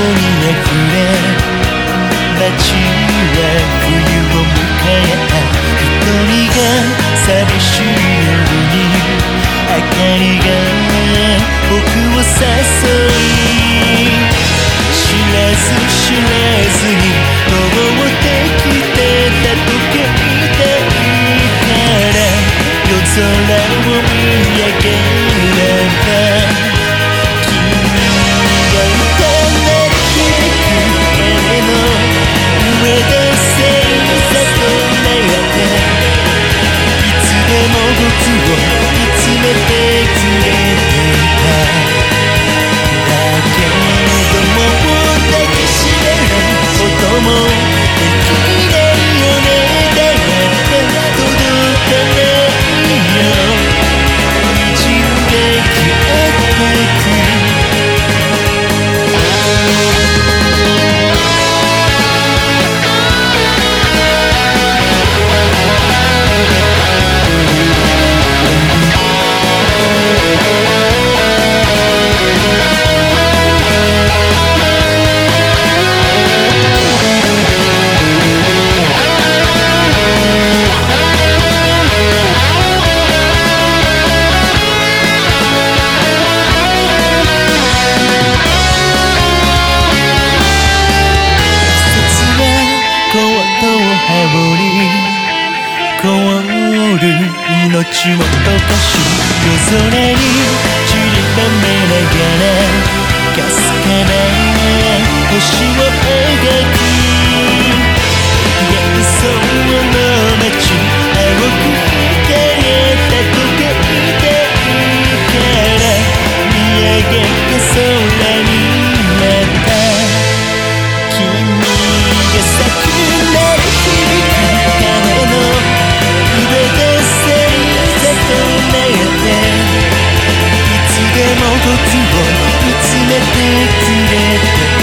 め触れ街は冬を迎えた一人が寂しい夜に明かりが僕を誘い知らず知らずにっちもとし夜空に散りばめながらかすかな星を描くいつでも時を見つめて連れて。